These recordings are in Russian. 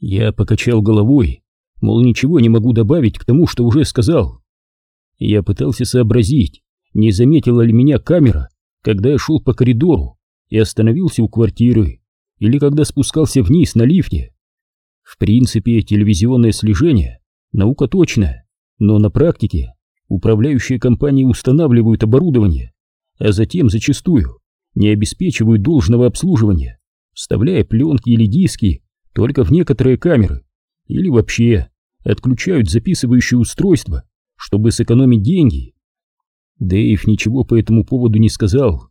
Я покачал головой, мол, ничего не могу добавить к тому, что уже сказал. Я пытался сообразить, не заметила ли меня камера, когда я шел по коридору и остановился у квартиры, или когда спускался вниз на лифте. В принципе, телевизионное слежение — наука точная, но на практике управляющие компании устанавливают оборудование, а затем зачастую не обеспечивают должного обслуживания, вставляя пленки или диски только в некоторые камеры, или вообще отключают записывающее устройство, чтобы сэкономить деньги. Дэйв ничего по этому поводу не сказал.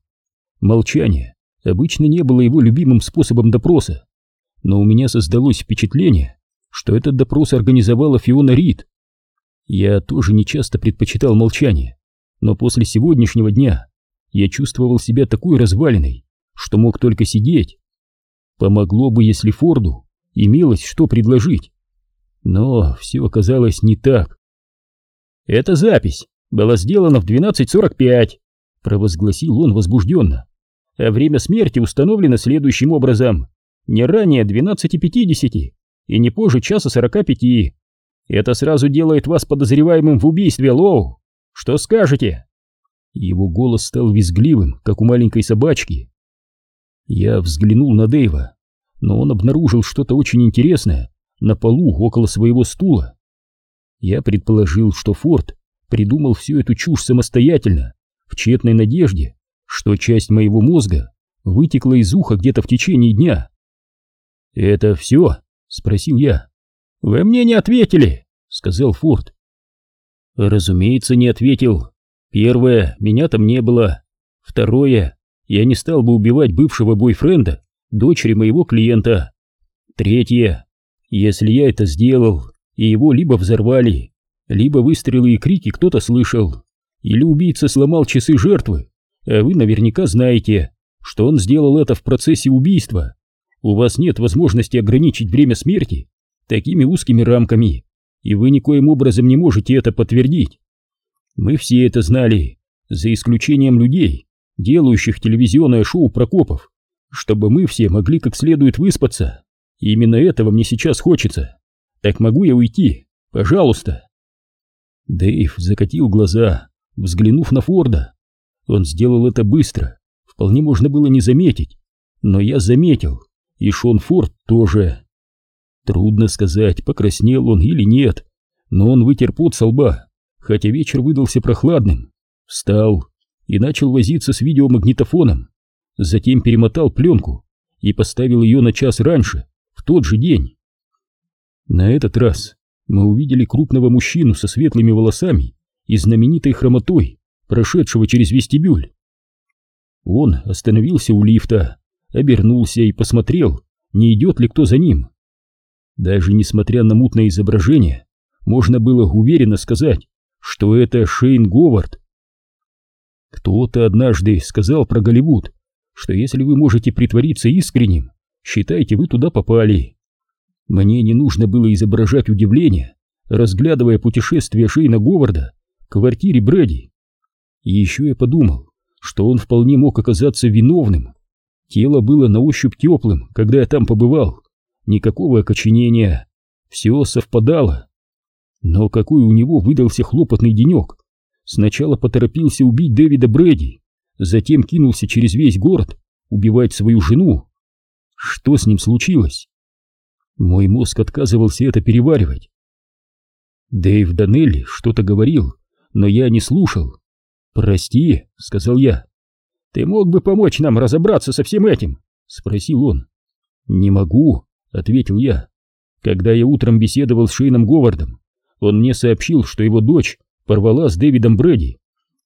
Молчание обычно не было его любимым способом допроса, но у меня создалось впечатление, что этот допрос организовала Фиона Рид. Я тоже не часто предпочитал молчание, но после сегодняшнего дня я чувствовал себя такой разваленной, что мог только сидеть. Помогло бы, если Форду имелось что предложить. Но все оказалось не так. «Эта запись была сделана в 12.45», — провозгласил он возбужденно. «А время смерти установлено следующим образом. Не ранее 12.50 и не позже часа 45. Это сразу делает вас подозреваемым в убийстве, Лоу. Что скажете?» Его голос стал визгливым, как у маленькой собачки. Я взглянул на Дэйва, но он обнаружил что-то очень интересное на полу около своего стула. Я предположил, что Форд придумал всю эту чушь самостоятельно, в тщетной надежде, что часть моего мозга вытекла из уха где-то в течение дня. «Это все?» — спросил я. «Вы мне не ответили», — сказал Форд. «Разумеется, не ответил. Первое, меня там не было. Второе, я не стал бы убивать бывшего бойфренда, дочери моего клиента. Третье, если я это сделал, и его либо взорвали, либо выстрелы и крики кто-то слышал, или убийца сломал часы жертвы, а вы наверняка знаете, что он сделал это в процессе убийства. У вас нет возможности ограничить время смерти такими узкими рамками, и вы никоим образом не можете это подтвердить. Мы все это знали, за исключением людей, делающих телевизионное шоу Прокопов, чтобы мы все могли как следует выспаться. И именно этого мне сейчас хочется. Так могу я уйти? Пожалуйста. Дэйв закатил глаза, взглянув на Форда. Он сделал это быстро, вполне можно было не заметить. Но я заметил, и Шон Форд тоже. Трудно сказать, покраснел он или нет, но он вытер пот со лба хотя вечер выдался прохладным, встал и начал возиться с видеомагнитофоном, затем перемотал пленку и поставил ее на час раньше, в тот же день. На этот раз мы увидели крупного мужчину со светлыми волосами и знаменитой хромотой, прошедшего через вестибюль. Он остановился у лифта, обернулся и посмотрел, не идет ли кто за ним. Даже несмотря на мутное изображение, можно было уверенно сказать, что это Шейн Говард. Кто-то однажды сказал про Голливуд, что если вы можете притвориться искренним, считайте, вы туда попали. Мне не нужно было изображать удивление, разглядывая путешествие Шейна Говарда к квартире Брэди. И еще я подумал, что он вполне мог оказаться виновным. Тело было на ощупь теплым, когда я там побывал. Никакого окоченения. Все совпадало. Но какой у него выдался хлопотный денек. Сначала поторопился убить Дэвида Брэди, затем кинулся через весь город убивать свою жену. Что с ним случилось? Мой мозг отказывался это переваривать. Дэйв Данелли что-то говорил, но я не слушал. «Прости», — сказал я. «Ты мог бы помочь нам разобраться со всем этим?» — спросил он. «Не могу», — ответил я. «Когда я утром беседовал с Шейном Говардом, он мне сообщил, что его дочь порвала с Дэвидом Брэди,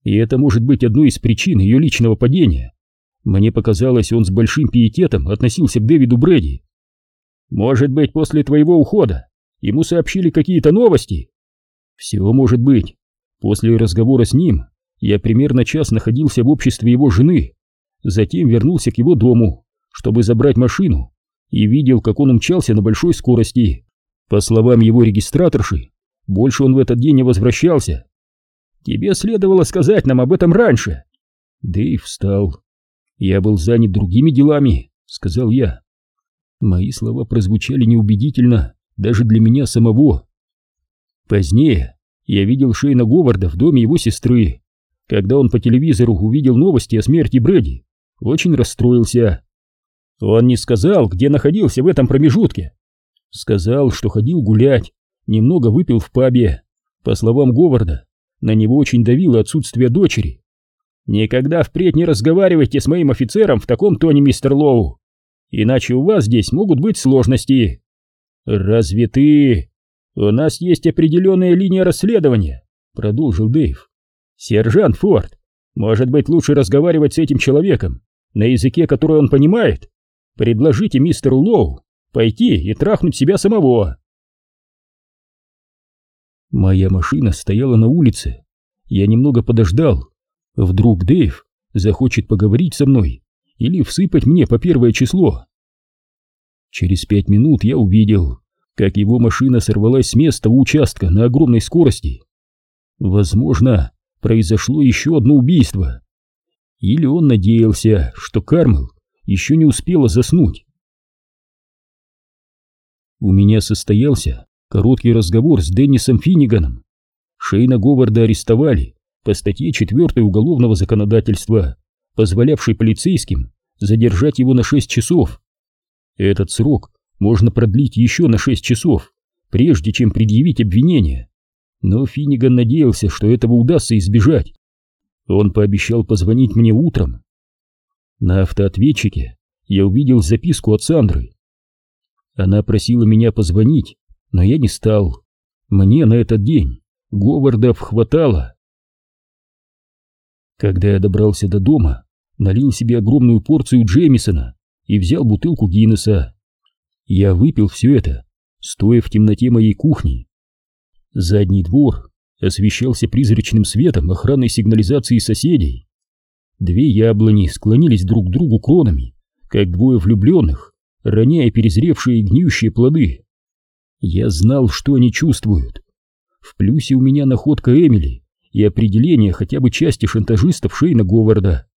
и это может быть одной из причин ее личного падения. Мне показалось, он с большим пиететом относился к Дэвиду Брэди. Может быть, после твоего ухода ему сообщили какие-то новости? Все может быть. После разговора с ним я примерно час находился в обществе его жены, затем вернулся к его дому, чтобы забрать машину, и видел, как он умчался на большой скорости. По словам его регистраторши, больше он в этот день не возвращался. Тебе следовало сказать нам об этом раньше. Дэйв встал. Я был занят другими делами, сказал я. Мои слова прозвучали неубедительно даже для меня самого. Позднее я видел Шейна Говарда в доме его сестры. Когда он по телевизору увидел новости о смерти Брэди, очень расстроился. Он не сказал, где находился в этом промежутке. Сказал, что ходил гулять, немного выпил в пабе. По словам Говарда, на него очень давило отсутствие дочери. «Никогда впредь не разговаривайте с моим офицером в таком тоне, мистер Лоу, иначе у вас здесь могут быть сложности». «Разве ты...» «У нас есть определенная линия расследования», — продолжил Дэйв. «Сержант Форд, может быть, лучше разговаривать с этим человеком на языке, который он понимает? Предложите мистеру Лоу пойти и трахнуть себя самого». Моя машина стояла на улице. Я немного подождал. Вдруг Дэйв захочет поговорить со мной или всыпать мне по первое число. Через пять минут я увидел, как его машина сорвалась с места у участка на огромной скорости. Возможно, произошло еще одно убийство. Или он надеялся, что Кармел еще не успела заснуть. У меня состоялся короткий разговор с Деннисом Финниганом. Шейна Говарда арестовали по статье 4 уголовного законодательства, позволявшей полицейским задержать его на 6 часов. Этот срок можно продлить еще на 6 часов, прежде чем предъявить обвинение. Но Финниган надеялся, что этого удастся избежать. Он пообещал позвонить мне утром. На автоответчике я увидел записку от Сандры. Она просила меня позвонить, но я не стал. Мне на этот день Говардов хватало. Когда я добрался до дома, налил себе огромную порцию Джеймисона и взял бутылку Гиннесса. Я выпил все это, стоя в темноте моей кухни. Задний двор освещался призрачным светом охранной сигнализации соседей. Две яблони склонились друг к другу кронами, как двое влюбленных, роняя перезревшие и гниющие плоды. Я знал, что они чувствуют. В плюсе у меня находка Эмили и определение хотя бы части шантажистов Шейна Говарда,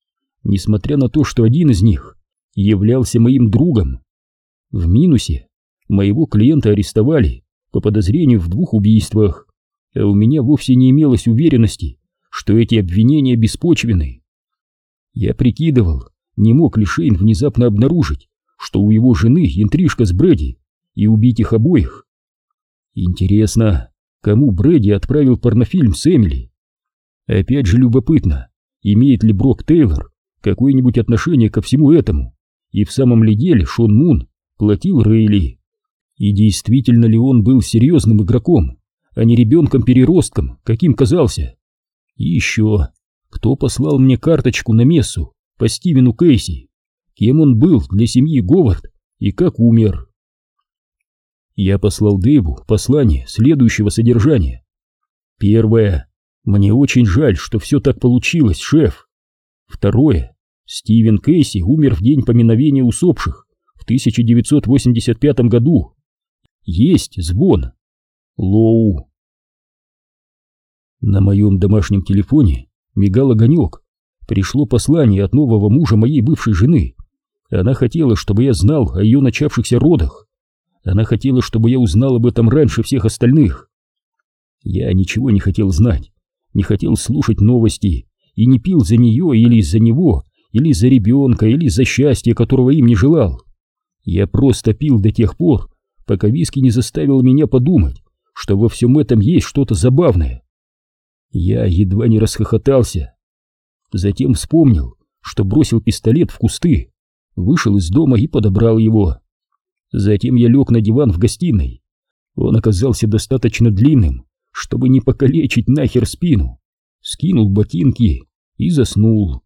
несмотря на то, что один из них являлся моим другом. В минусе моего клиента арестовали по подозрению в двух убийствах, а у меня вовсе не имелось уверенности, что эти обвинения беспочвены. Я прикидывал, не мог ли Шейн внезапно обнаружить, что у его жены интрижка с Брэди, и убить их обоих. Интересно, кому Брэди отправил порнофильм с Эмили? Опять же любопытно, имеет ли Брок Тейлор какое-нибудь отношение ко всему этому, и в самом ли деле Шон Мун платил Рейли. И действительно ли он был серьезным игроком, а не ребенком-переростком, каким казался? И еще, кто послал мне карточку на мессу по Стивену Кейси? Кем он был для семьи Говард и как умер? Я послал Дэйву послание следующего содержания. Первое. Мне очень жаль, что все так получилось, шеф. Второе. Стивен Кейси умер в день поминовения усопших. 1985 году. Есть звон. Лоу. На моем домашнем телефоне мигал огонек. Пришло послание от нового мужа моей бывшей жены. Она хотела, чтобы я знал о ее начавшихся родах. Она хотела, чтобы я узнал об этом раньше всех остальных. Я ничего не хотел знать, не хотел слушать новости и не пил за нее или из-за него, или за ребенка, или за счастье, которого им не желал. Я просто пил до тех пор, пока виски не заставил меня подумать, что во всем этом есть что-то забавное. Я едва не расхохотался. Затем вспомнил, что бросил пистолет в кусты, вышел из дома и подобрал его. Затем я лег на диван в гостиной. Он оказался достаточно длинным, чтобы не покалечить нахер спину. Скинул ботинки и заснул.